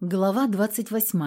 Глава 28.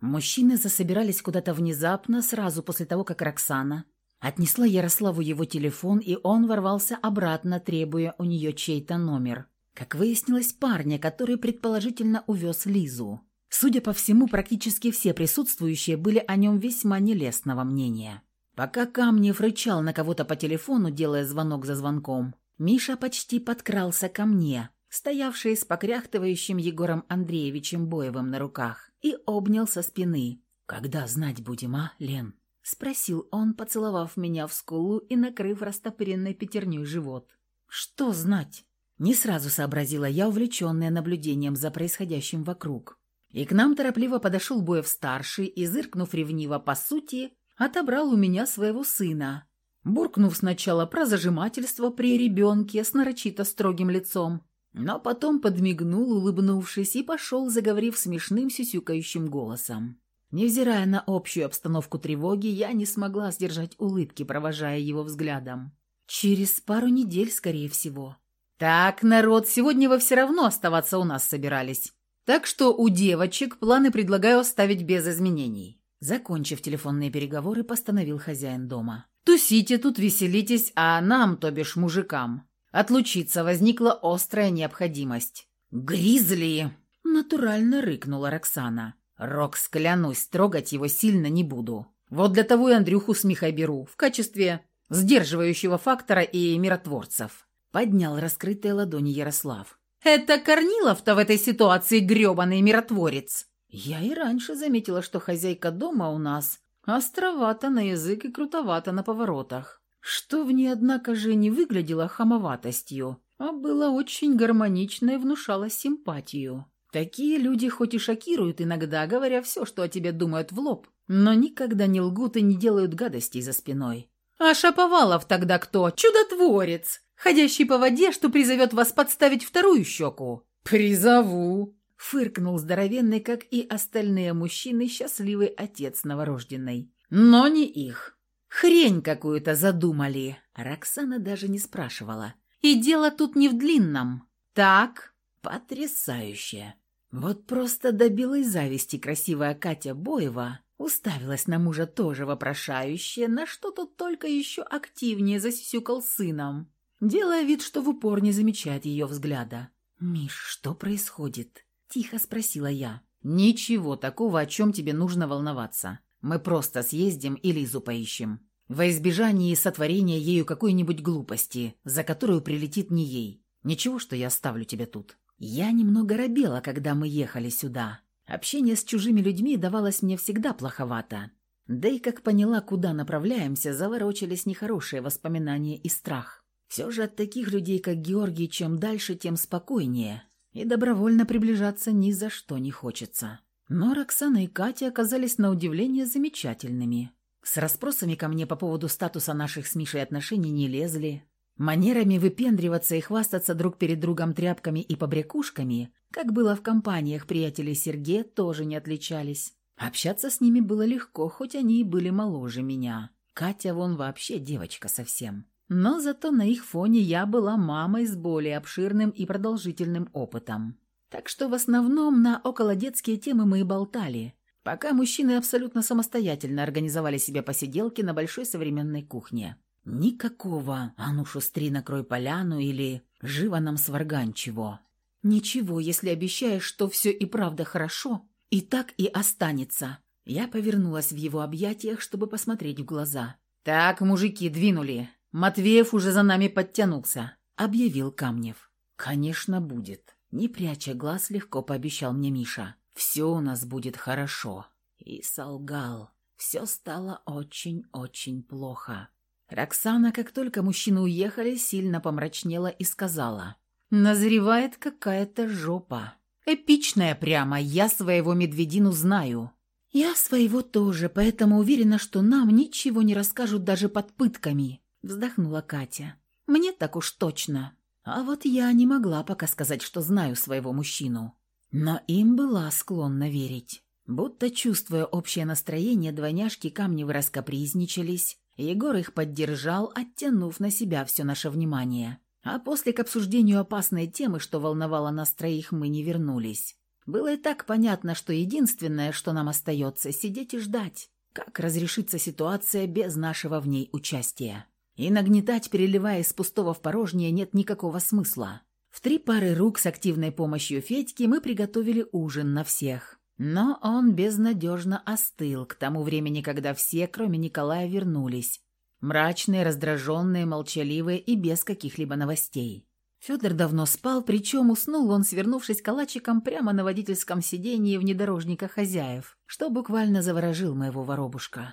Мужчины засобирались куда-то внезапно, сразу после того, как Роксана отнесла Ярославу его телефон, и он ворвался обратно, требуя у нее чей-то номер. Как выяснилось, парня, который предположительно увез Лизу. Судя по всему, практически все присутствующие были о нем весьма нелестного мнения. Пока Камнев рычал на кого-то по телефону, делая звонок за звонком, Миша почти подкрался ко мне – стоявший с покряхтывающим Егором Андреевичем Боевым на руках, и обнял со спины. «Когда знать будем, а, Лен?» — спросил он, поцеловав меня в скулу и накрыв растопыренной пятерней живот. «Что знать?» Не сразу сообразила я, увлеченная наблюдением за происходящим вокруг. И к нам торопливо подошел Боев-старший и, зыркнув ревниво по сути, отобрал у меня своего сына, буркнув сначала про зажимательство при ребенке с нарочито строгим лицом, но потом подмигнул, улыбнувшись, и пошел, заговорив смешным сюсюкающим голосом. Невзирая на общую обстановку тревоги, я не смогла сдержать улыбки, провожая его взглядом. Через пару недель, скорее всего. «Так, народ, сегодня вы все равно оставаться у нас собирались. Так что у девочек планы предлагаю оставить без изменений». Закончив телефонные переговоры, постановил хозяин дома. «Тусите тут, веселитесь, а нам, то бишь мужикам, Отлучиться возникла острая необходимость. «Гризли!» — натурально рыкнула Роксана. «Рокс, клянусь, трогать его сильно не буду. Вот для того и Андрюху с Михой беру, в качестве сдерживающего фактора и миротворцев». Поднял раскрытые ладони Ярослав. «Это Корнилов-то в этой ситуации грёбаный миротворец!» Я и раньше заметила, что хозяйка дома у нас островата на язык и крутовата на поворотах что в ней, однако же, не выглядело хамоватостью, а было очень гармонично и внушало симпатию. Такие люди хоть и шокируют иногда, говоря все, что о тебе думают в лоб, но никогда не лгут и не делают гадостей за спиной. А Шаповалов тогда кто? Чудотворец, ходящий по воде, что призовет вас подставить вторую щеку. «Призову!» — фыркнул здоровенный, как и остальные мужчины, счастливый отец новорожденной. «Но не их. Хрень какую-то задумали. Роксана даже не спрашивала. И дело тут не в длинном. Так, потрясающе. Вот просто до белой зависти красивая Катя Боева уставилась на мужа тоже вопрошающе, на что тот только еще активнее засюкал сыном, делая вид, что в упор не замечает ее взгляда. «Миш, что происходит?» – тихо спросила я. «Ничего такого, о чем тебе нужно волноваться. Мы просто съездим и Лизу поищем. Во избежание сотворения ею какой-нибудь глупости, за которую прилетит не ей. Ничего, что я оставлю тебя тут. Я немного робела, когда мы ехали сюда. Общение с чужими людьми давалось мне всегда плоховато. Да и как поняла, куда направляемся, заворочились нехорошие воспоминания и страх. Все же от таких людей, как Георгий, чем дальше, тем спокойнее. И добровольно приближаться ни за что не хочется. Но Роксана и Катя оказались на удивление замечательными. С расспросами ко мне по поводу статуса наших с Мишей отношений не лезли. Манерами выпендриваться и хвастаться друг перед другом тряпками и побрякушками, как было в компаниях приятелей Сергея, тоже не отличались. Общаться с ними было легко, хоть они и были моложе меня. Катя вон вообще девочка совсем. Но зато на их фоне я была мамой с более обширным и продолжительным опытом. Так что в основном на околодетские темы мы и болтали, пока мужчины абсолютно самостоятельно организовали себе посиделки на большой современной кухне. Никакого «а ну шустри, накрой поляну» или «живо нам сваргань чего». Ничего, если обещаешь, что все и правда хорошо, и так и останется. Я повернулась в его объятиях, чтобы посмотреть в глаза. «Так, мужики, двинули. Матвеев уже за нами подтянулся», — объявил Камнев. «Конечно, будет». Не пряча глаз, легко пообещал мне Миша. «Все у нас будет хорошо». И солгал. Все стало очень-очень плохо. Роксана, как только мужчины уехали, сильно помрачнела и сказала. «Назревает какая-то жопа. Эпичная прямо, я своего медведину знаю». «Я своего тоже, поэтому уверена, что нам ничего не расскажут даже под пытками», — вздохнула Катя. «Мне так уж точно». А вот я не могла пока сказать, что знаю своего мужчину. Но им была склонна верить. Будто чувствуя общее настроение, двойняшки Камневы раскапризничались. Егор их поддержал, оттянув на себя все наше внимание. А после к обсуждению опасной темы, что волновало нас троих, мы не вернулись. Было и так понятно, что единственное, что нам остается, сидеть и ждать, как разрешится ситуация без нашего в ней участия. И нагнетать, переливая из пустого в порожнее, нет никакого смысла. В три пары рук с активной помощью Федьки мы приготовили ужин на всех. Но он безнадежно остыл к тому времени, когда все, кроме Николая, вернулись. Мрачные, раздраженные, молчаливые и без каких-либо новостей. Федор давно спал, причем уснул он, свернувшись калачиком прямо на водительском сидении внедорожника хозяев, что буквально заворожил моего воробушка.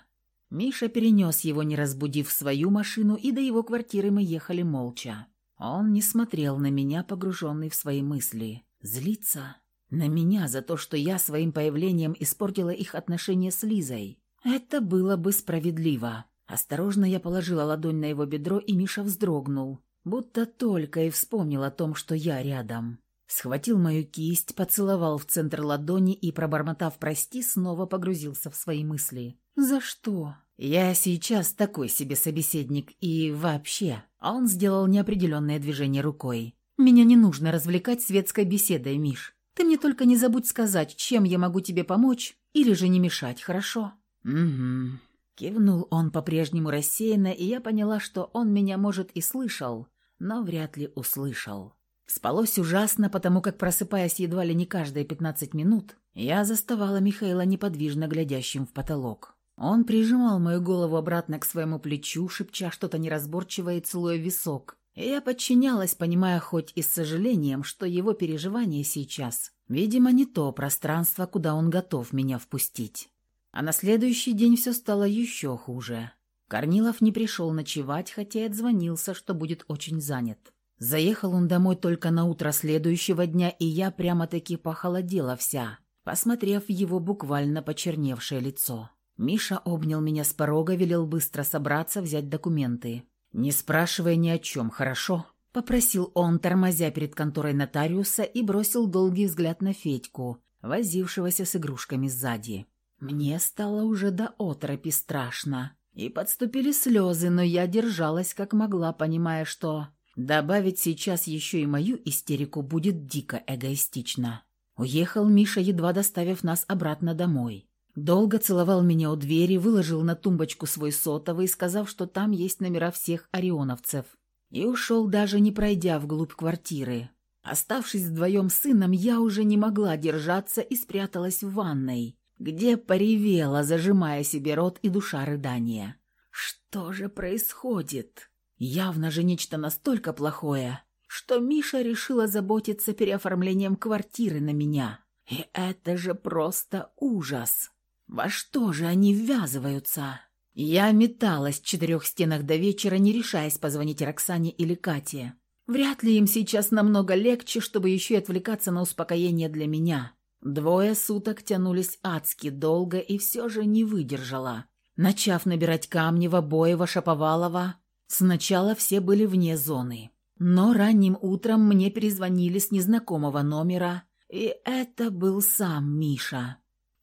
Миша перенес его, не разбудив свою машину, и до его квартиры мы ехали молча. Он не смотрел на меня, погруженный в свои мысли. Злиться? На меня за то, что я своим появлением испортила их отношения с Лизой. Это было бы справедливо. Осторожно я положила ладонь на его бедро, и Миша вздрогнул, будто только и вспомнил о том, что я рядом. Схватил мою кисть, поцеловал в центр ладони и, пробормотав «прости», снова погрузился в свои мысли. «За что?» «Я сейчас такой себе собеседник, и вообще...» Он сделал неопределенное движение рукой. «Меня не нужно развлекать светской беседой, Миш. Ты мне только не забудь сказать, чем я могу тебе помочь, или же не мешать, хорошо?» «Угу». Кивнул он по-прежнему рассеянно, и я поняла, что он меня, может, и слышал, но вряд ли услышал. Спалось ужасно, потому как, просыпаясь едва ли не каждые пятнадцать минут, я заставала Михаила неподвижно глядящим в потолок. Он прижимал мою голову обратно к своему плечу, шепча что-то неразборчивое и целуя висок, я подчинялась, понимая хоть и с сожалением, что его переживания сейчас, видимо, не то пространство, куда он готов меня впустить. А на следующий день все стало еще хуже. Корнилов не пришел ночевать, хотя и отзвонился, что будет очень занят. Заехал он домой только на утро следующего дня, и я прямо-таки похолодела вся, посмотрев его буквально почерневшее лицо. Миша обнял меня с порога, велел быстро собраться, взять документы. «Не спрашивая ни о чем, хорошо?» — попросил он, тормозя перед конторой нотариуса и бросил долгий взгляд на Федьку, возившегося с игрушками сзади. Мне стало уже до оторопи страшно. И подступили слезы, но я держалась как могла, понимая, что добавить сейчас еще и мою истерику будет дико эгоистично. Уехал Миша, едва доставив нас обратно домой. Долго целовал меня у двери, выложил на тумбочку свой сотовый, сказав, что там есть номера всех орионовцев. И ушел, даже не пройдя вглубь квартиры. Оставшись вдвоем с сыном, я уже не могла держаться и спряталась в ванной, где поревела, зажимая себе рот и душа рыдания. Что же происходит? Явно же нечто настолько плохое, что Миша решила заботиться переоформлением квартиры на меня. И это же просто ужас. Во что же они ввязываются? Я металась в четырех стенах до вечера, не решаясь позвонить Роксане или Кате. Вряд ли им сейчас намного легче, чтобы еще и отвлекаться на успокоение для меня. Двое суток тянулись адски долго и все же не выдержала. Начав набирать камни в Обоева, Шаповалова, сначала все были вне зоны. Но ранним утром мне перезвонили с незнакомого номера, и это был сам Миша.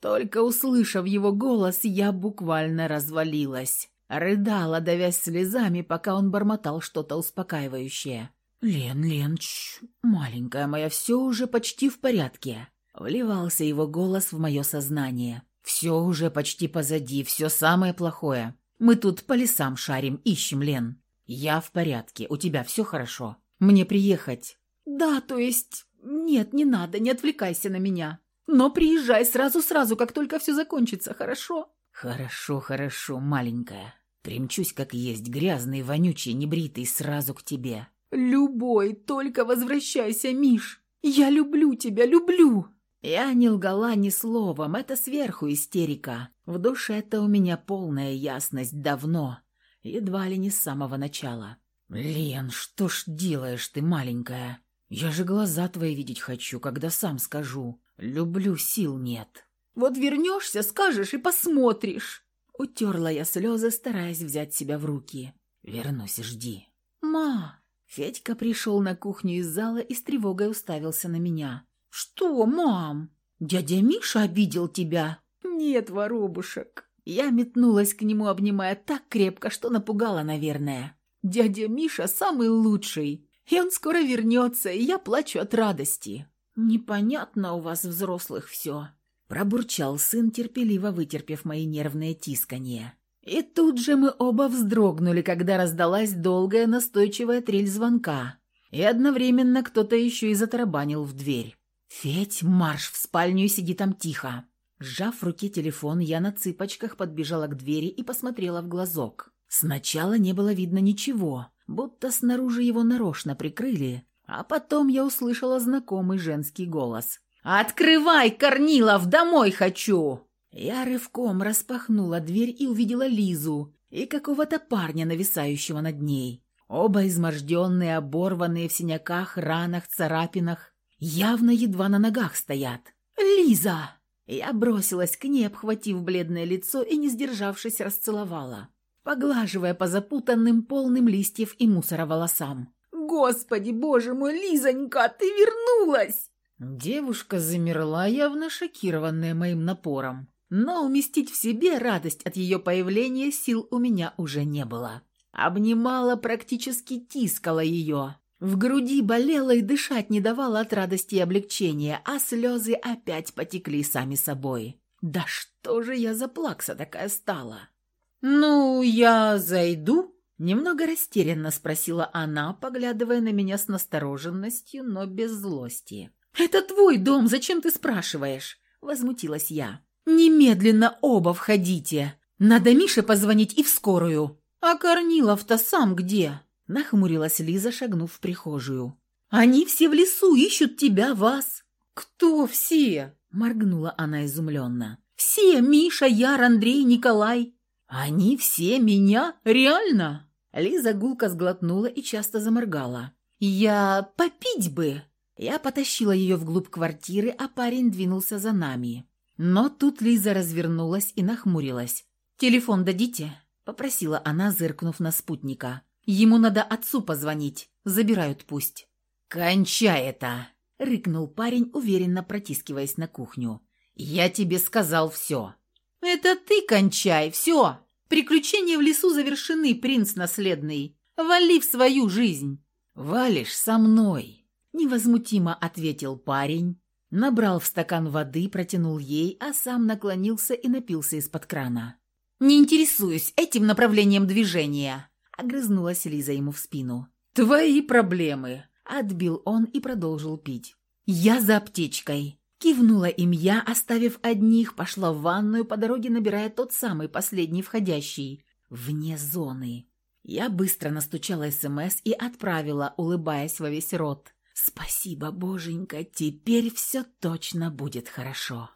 Только услышав его голос, я буквально развалилась. Рыдала, давясь слезами, пока он бормотал что-то успокаивающее. «Лен, Лен, чш, маленькая моя, все уже почти в порядке». Вливался его голос в мое сознание. «Все уже почти позади, все самое плохое. Мы тут по лесам шарим, ищем Лен. Я в порядке, у тебя все хорошо. Мне приехать?» «Да, то есть... Нет, не надо, не отвлекайся на меня». Но приезжай сразу-сразу, как только все закончится, хорошо?» «Хорошо, хорошо, маленькая. Примчусь, как есть, грязный, вонючий, небритый, сразу к тебе». «Любой, только возвращайся, Миш. Я люблю тебя, люблю!» Я не лгала ни словом, это сверху истерика. В душе это у меня полная ясность давно, едва ли не с самого начала. «Лен, что ж делаешь ты, маленькая? Я же глаза твои видеть хочу, когда сам скажу. Люблю, сил нет. Вот вернешься, скажешь и посмотришь. Утерла я слезы, стараясь взять себя в руки. Вернусь, жди. Ма! Федька пришел на кухню из зала и с тревогой уставился на меня. Что, мам? Дядя Миша обидел тебя? Нет, воробушек. Я метнулась к нему, обнимая так крепко, что напугала, наверное. Дядя Миша самый лучший. И он скоро вернется, и я плачу от радости. «Непонятно у вас, взрослых, все», – пробурчал сын, терпеливо вытерпев мои нервные тисканье. И тут же мы оба вздрогнули, когда раздалась долгая настойчивая трель звонка, и одновременно кто-то еще и затарабанил в дверь. «Федь, марш в спальню и сиди там тихо!» Сжав в руке телефон, я на цыпочках подбежала к двери и посмотрела в глазок. Сначала не было видно ничего, будто снаружи его нарочно прикрыли, а потом я услышала знакомый женский голос. «Открывай, Корнилов, домой хочу!» Я рывком распахнула дверь и увидела Лизу и какого-то парня, нависающего над ней. Оба изможденные, оборванные в синяках, ранах, царапинах, явно едва на ногах стоят. «Лиза!» Я бросилась к ней, обхватив бледное лицо и, не сдержавшись, расцеловала, поглаживая по запутанным, полным листьев и мусора волосам. «Господи, боже мой, Лизонька, ты вернулась!» Девушка замерла, явно шокированная моим напором. Но уместить в себе радость от ее появления сил у меня уже не было. Обнимала, практически тискала ее. В груди болело и дышать не давала от радости и облегчения, а слезы опять потекли сами собой. «Да что же я за плакса такая стала?» «Ну, я зайду?» Немного растерянно спросила она, поглядывая на меня с настороженностью, но без злости. «Это твой дом, зачем ты спрашиваешь?» Возмутилась я. «Немедленно оба входите. Надо Мише позвонить и в скорую». «А Корнилов-то сам где?» Нахмурилась Лиза, шагнув в прихожую. «Они все в лесу, ищут тебя, вас». «Кто все?» Моргнула она изумленно. «Все, Миша, Яр, Андрей, Николай». «Они все меня? Реально?» Лиза гулко сглотнула и часто заморгала. «Я попить бы!» Я потащила ее вглубь квартиры, а парень двинулся за нами. Но тут Лиза развернулась и нахмурилась. «Телефон дадите?» – попросила она, зыркнув на спутника. «Ему надо отцу позвонить. Забирают пусть». «Кончай это!» – рыкнул парень, уверенно протискиваясь на кухню. «Я тебе сказал все». «Это ты кончай, все! Приключения в лесу завершены, принц наследный. Вали в свою жизнь!» «Валишь со мной!» – невозмутимо ответил парень, Набрал в стакан воды, протянул ей, а сам наклонился и напился из-под крана. «Не интересуюсь этим направлением движения», — огрызнулась Лиза ему в спину. «Твои проблемы», — отбил он и продолжил пить. «Я за аптечкой». Кивнула им я, оставив одних, пошла в ванную, по дороге набирая тот самый последний входящий. Вне зоны. Я быстро настучала СМС и отправила, улыбаясь во весь рот. «Спасибо, боженька, теперь все точно будет хорошо».